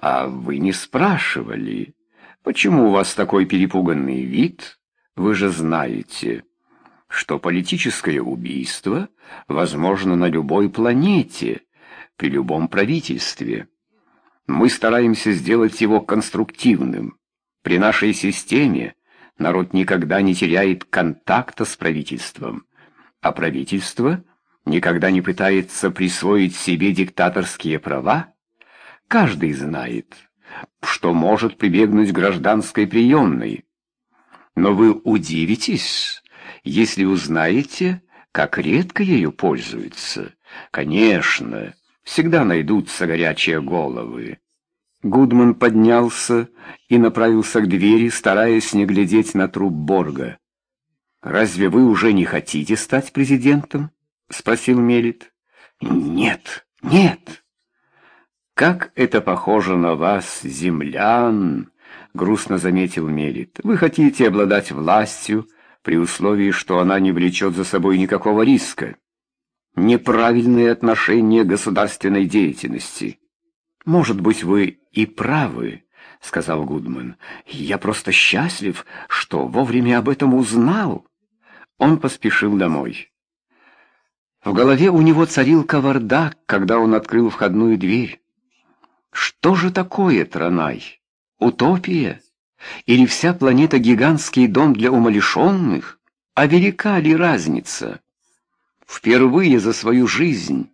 А вы не спрашивали, почему у вас такой перепуганный вид? Вы же знаете, что политическое убийство возможно на любой планете, при любом правительстве. Мы стараемся сделать его конструктивным. При нашей системе народ никогда не теряет контакта с правительством, а правительство никогда не пытается присвоить себе диктаторские права, Каждый знает, что может прибегнуть гражданской приемной. Но вы удивитесь, если узнаете, как редко ею пользуются. Конечно, всегда найдутся горячие головы. Гудман поднялся и направился к двери, стараясь не глядеть на труп Борга. «Разве вы уже не хотите стать президентом?» — спросил Мелит. «Нет, нет!» «Как это похоже на вас, землян!» — грустно заметил Мелит. «Вы хотите обладать властью, при условии, что она не влечет за собой никакого риска. Неправильное отношение государственной деятельности. Может быть, вы и правы». — сказал Гудман. — Я просто счастлив, что вовремя об этом узнал. Он поспешил домой. В голове у него царил кавардак, когда он открыл входную дверь. Что же такое Транай? Утопия? Или вся планета гигантский дом для умалишенных? А велика ли разница? Впервые за свою жизнь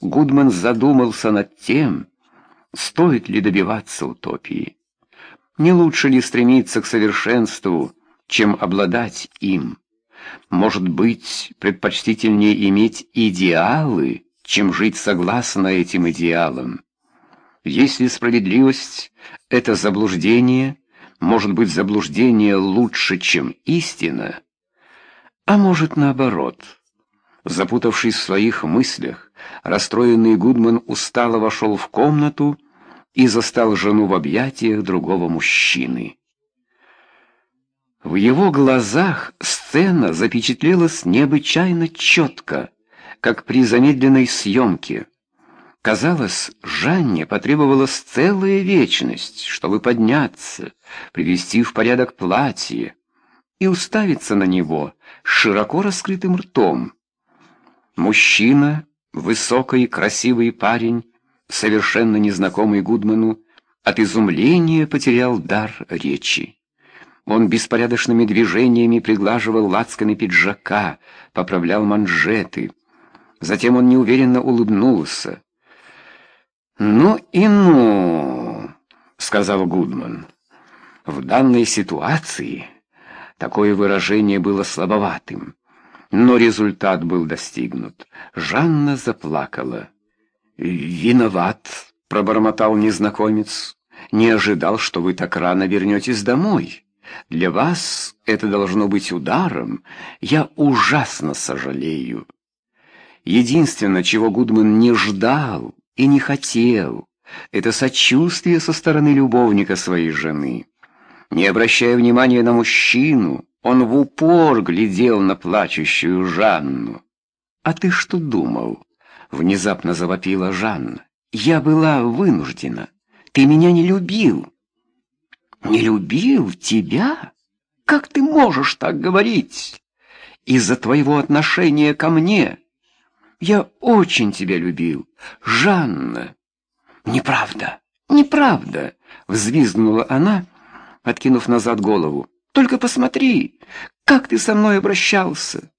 Гудман задумался над тем, стоит ли добиваться утопии. Не лучше ли стремиться к совершенству, чем обладать им? Может быть, предпочтительнее иметь идеалы, чем жить согласно этим идеалам? Если справедливость — это заблуждение, может быть, заблуждение лучше, чем истина, а может, наоборот. Запутавшись в своих мыслях, расстроенный Гудман устало вошел в комнату и застал жену в объятиях другого мужчины. В его глазах сцена запечатлелась необычайно четко, как при замедленной съемке. Казалось, Жанне потребовалась целая вечность, чтобы подняться, привести в порядок платье и уставиться на него широко раскрытым ртом. Мужчина, высокий и красивый парень, совершенно незнакомый Гудману, от изумления потерял дар речи. Он беспорядочными движениями приглаживал лацканы пиджака, поправлял манжеты. Затем он неуверенно улыбнулся. «Ну и ну!» — сказал Гудман. В данной ситуации такое выражение было слабоватым, но результат был достигнут. Жанна заплакала. «Виноват!» — пробормотал незнакомец. «Не ожидал, что вы так рано вернетесь домой. Для вас это должно быть ударом. Я ужасно сожалею». Единственное, чего Гудман не ждал, и не хотел. Это сочувствие со стороны любовника своей жены. Не обращая внимания на мужчину, он в упор глядел на плачущую Жанну. «А ты что думал?» — внезапно завопила Жанна. «Я была вынуждена. Ты меня не любил». «Не любил тебя? Как ты можешь так говорить? Из-за твоего отношения ко мне». Я очень тебя любил. Жанна!» «Неправда! Неправда!» — взвизгнула она, откинув назад голову. «Только посмотри, как ты со мной обращался!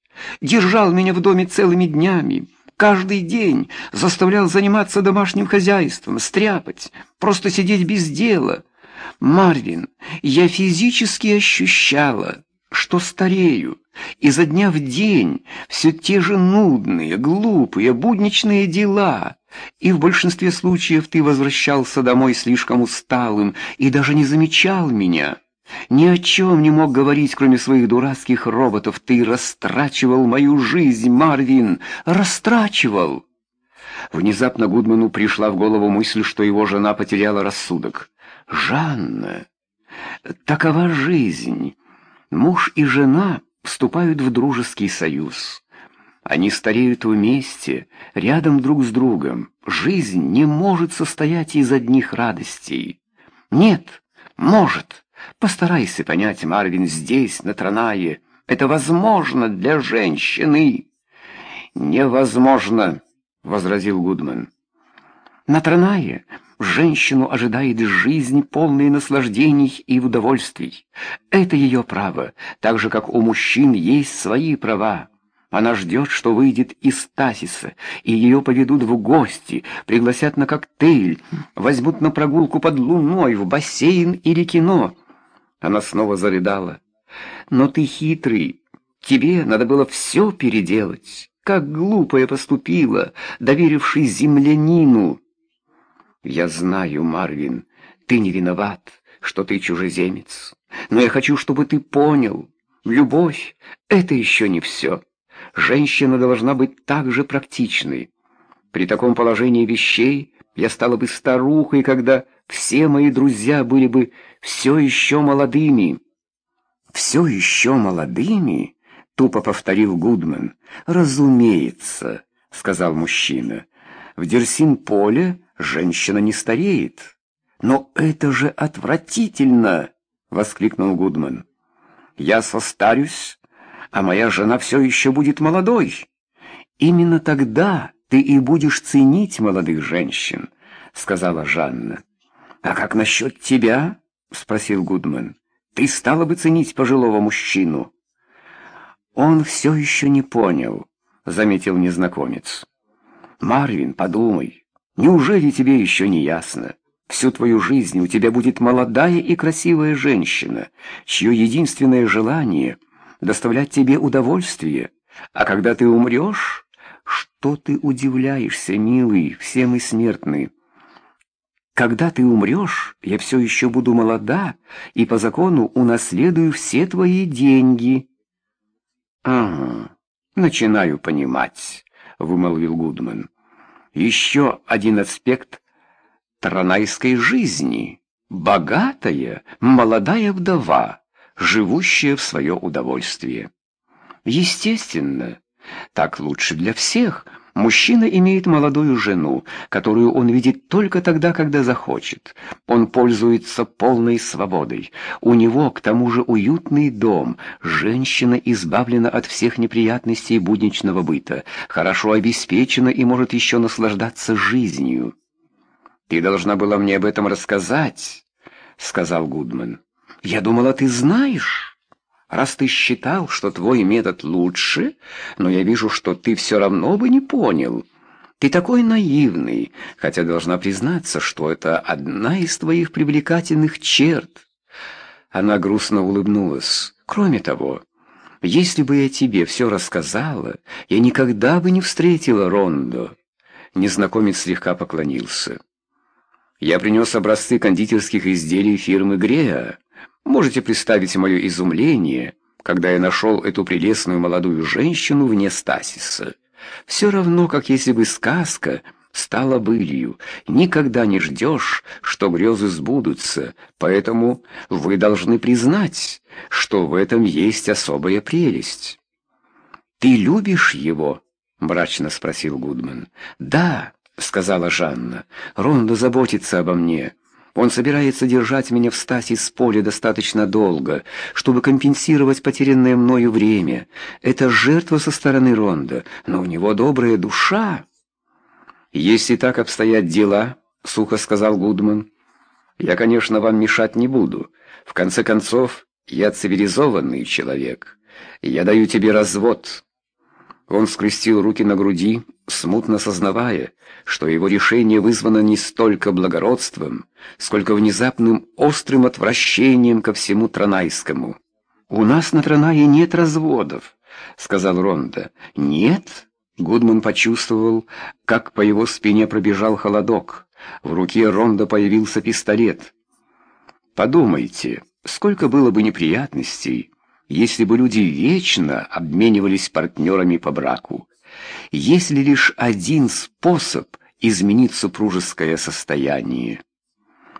Держал меня в доме целыми днями, каждый день заставлял заниматься домашним хозяйством, стряпать, просто сидеть без дела. Марвин, я физически ощущала, что старею. И за дня в день все те же нудные, глупые, будничные дела. И в большинстве случаев ты возвращался домой слишком усталым и даже не замечал меня. Ни о чем не мог говорить, кроме своих дурацких роботов. Ты растрачивал мою жизнь, Марвин, растрачивал. Внезапно Гудману пришла в голову мысль, что его жена потеряла рассудок. «Жанна, такова жизнь». Муж и жена вступают в дружеский союз. Они стареют вместе, рядом друг с другом. Жизнь не может состоять из одних радостей. Нет, может. Постарайся понять, Марвин, здесь, на Транае. Это возможно для женщины. Невозможно, — возразил Гудман. На Транае Женщину ожидает жизнь, полная наслаждений и удовольствий. Это ее право, так же, как у мужчин есть свои права. Она ждет, что выйдет из Тасиса, и ее поведут в гости, пригласят на коктейль, возьмут на прогулку под луной, в бассейн или кино. Она снова зарыдала. «Но ты хитрый. Тебе надо было все переделать. Как глупо я поступила, доверившись землянину». Я знаю, Марвин, ты не виноват, что ты чужеземец. Но я хочу, чтобы ты понял, любовь — это еще не все. Женщина должна быть так же практичной. При таком положении вещей я стала бы старухой, когда все мои друзья были бы все еще молодыми. «Все еще молодыми?» — тупо повторил Гудман. «Разумеется», — сказал мужчина. «В Дерсин-Поле...» женщина не стареет. Но это же отвратительно, воскликнул Гудман. Я состарюсь, а моя жена все еще будет молодой. Именно тогда ты и будешь ценить молодых женщин, сказала Жанна. А как насчет тебя? спросил Гудман. Ты стала бы ценить пожилого мужчину. Он все еще не понял, заметил незнакомец. Марвин, подумай, Неужели тебе еще не ясно? Всю твою жизнь у тебя будет молодая и красивая женщина, чье единственное желание — доставлять тебе удовольствие. А когда ты умрешь, что ты удивляешься, милый, все мы смертны. Когда ты умрешь, я все еще буду молода и по закону унаследую все твои деньги. — Ага, начинаю понимать, — вымолвил Гудман еще один аспект таранайской жизни. Богатая, молодая вдова, живущая в свое удовольствие. Естественно, так лучше для всех – Мужчина имеет молодую жену, которую он видит только тогда, когда захочет. Он пользуется полной свободой. У него, к тому же, уютный дом. Женщина избавлена от всех неприятностей будничного быта, хорошо обеспечена и может еще наслаждаться жизнью. «Ты должна была мне об этом рассказать», — сказал Гудман. «Я думала, ты знаешь». Раз ты считал, что твой метод лучше, но я вижу, что ты все равно бы не понял. Ты такой наивный, хотя должна признаться, что это одна из твоих привлекательных черт. Она грустно улыбнулась. Кроме того, если бы я тебе все рассказала, я никогда бы не встретила Рондо. Незнакомец слегка поклонился. Я принес образцы кондитерских изделий фирмы Грея. Можете представить мое изумление, когда я нашел эту прелестную молодую женщину вне стасиса. Все равно, как если бы сказка стала былью. Никогда не ждешь, что грезы сбудутся, поэтому вы должны признать, что в этом есть особая прелесть. «Ты любишь его?» — мрачно спросил Гудман. «Да», — сказала Жанна, — «Ронда заботится обо мне». Он собирается держать меня в стасе с поля достаточно долго, чтобы компенсировать потерянное мною время. Это жертва со стороны Ронда, но у него добрая душа. «Если так обстоят дела», — сухо сказал Гудман, — «я, конечно, вам мешать не буду. В конце концов, я цивилизованный человек. Я даю тебе развод». Он скрестил руки на груди, смутно сознавая, что его решение вызвано не столько благородством, сколько внезапным острым отвращением ко всему Транайскому. «У нас на Транае нет разводов», — сказал Ронда. «Нет?» — Гудман почувствовал, как по его спине пробежал холодок. В руке Ронда появился пистолет. «Подумайте, сколько было бы неприятностей, если бы люди вечно обменивались партнерами по браку. Есть ли лишь один способ изменить супружеское состояние?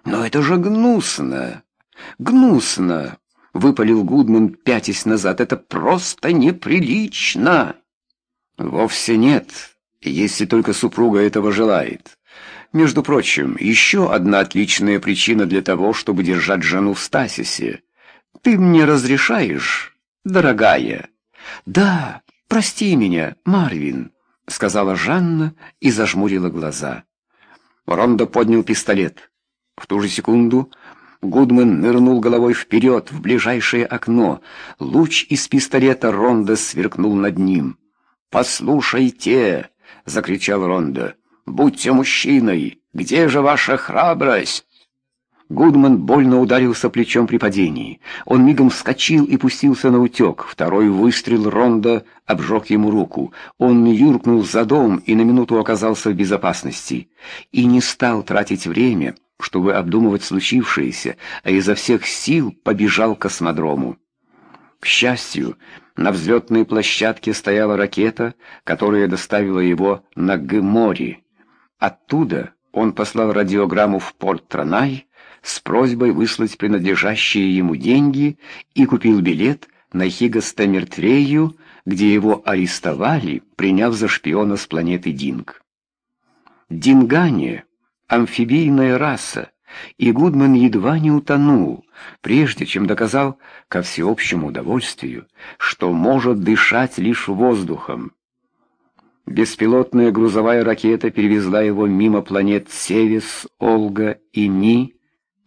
«Но это же гнусно! Гнусно!» — выпалил Гудман, пятясь назад. «Это просто неприлично!» «Вовсе нет, если только супруга этого желает. Между прочим, еще одна отличная причина для того, чтобы держать жену в стасисе. Ты мне разрешаешь, дорогая? Да, прости меня, Марвин, сказала Жанна и зажмурила глаза. Рондо поднял пистолет. В ту же секунду Гудман нырнул головой вперед в ближайшее окно. Луч из пистолета Рондо сверкнул над ним. «Послушайте!» — закричал Рондо. «Будьте мужчиной! Где же ваша храбрость?» Гудман больно ударился плечом при падении. Он мигом вскочил и пустился на утек. Второй выстрел Ронда обжег ему руку. Он юркнул за дом и на минуту оказался в безопасности. И не стал тратить время, чтобы обдумывать случившееся, а изо всех сил побежал к космодрому. К счастью, на взлетной площадке стояла ракета, которая доставила его на Гмори. Оттуда он послал радиограмму в порт Транай, с просьбой выслать принадлежащие ему деньги и купил билет на Хигастамертрею, где его арестовали, приняв за шпиона с планеты Динг. Дингане — амфибийная раса, и Гудман едва не утонул, прежде чем доказал, ко всеобщему удовольствию, что может дышать лишь воздухом. Беспилотная грузовая ракета перевезла его мимо планет Севис, Олга и Ни,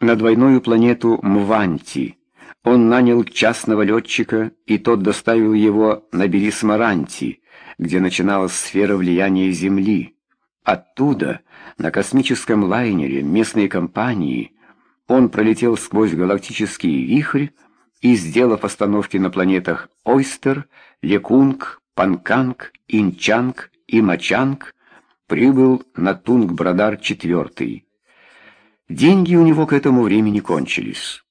на двойную планету Мванти. Он нанял частного летчика, и тот доставил его на Берисмаранти, где начиналась сфера влияния Земли. Оттуда, на космическом лайнере местной компании, он пролетел сквозь галактический вихрь и, сделав остановки на планетах Ойстер, Лекунг, Панканг, Инчанг и Мачанг, прибыл на Тунг-Брадар-4. Деньги у него к этому времени кончились.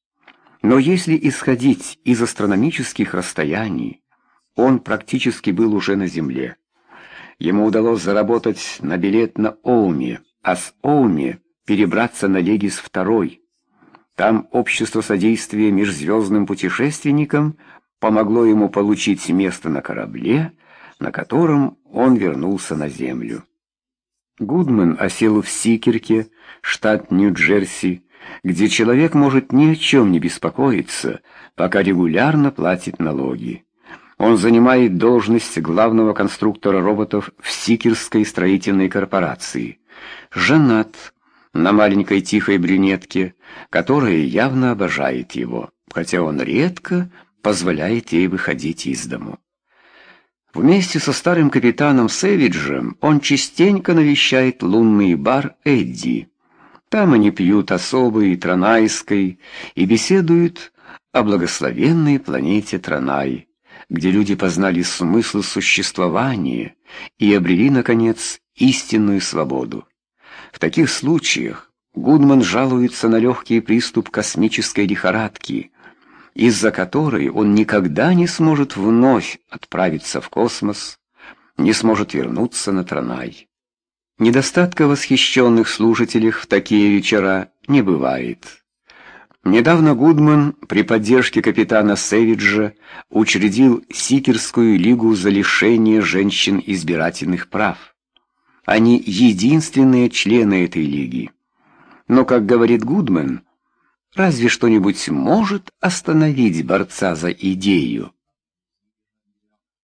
Но если исходить из астрономических расстояний, он практически был уже на Земле. Ему удалось заработать на билет на Оуми, а с Оуми перебраться на Легис II. Там общество содействия межзвездным путешественникам помогло ему получить место на корабле, на котором он вернулся на Землю. Гудман осел в Сикерке, штат Нью-Джерси, где человек может ни о чем не беспокоиться, пока регулярно платит налоги. Он занимает должность главного конструктора роботов в Сикерской строительной корпорации. Женат на маленькой тихой брюнетке, которая явно обожает его, хотя он редко позволяет ей выходить из дому. Вместе со старым капитаном Сэвиджем он частенько навещает лунный бар Эдди. Там они пьют особый Транайской и беседуют о благословенной планете Транай, где люди познали смысл существования и обрели, наконец, истинную свободу. В таких случаях Гудман жалуется на легкий приступ космической лихорадки – из-за которой он никогда не сможет вновь отправиться в космос, не сможет вернуться на Транай. Недостатка восхищенных служителей в такие вечера не бывает. Недавно Гудман при поддержке капитана Сэвиджа учредил Сикерскую лигу за лишение женщин избирательных прав. Они единственные члены этой лиги. Но, как говорит Гудман, разве что-нибудь может остановить борца за идею?